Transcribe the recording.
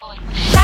boy.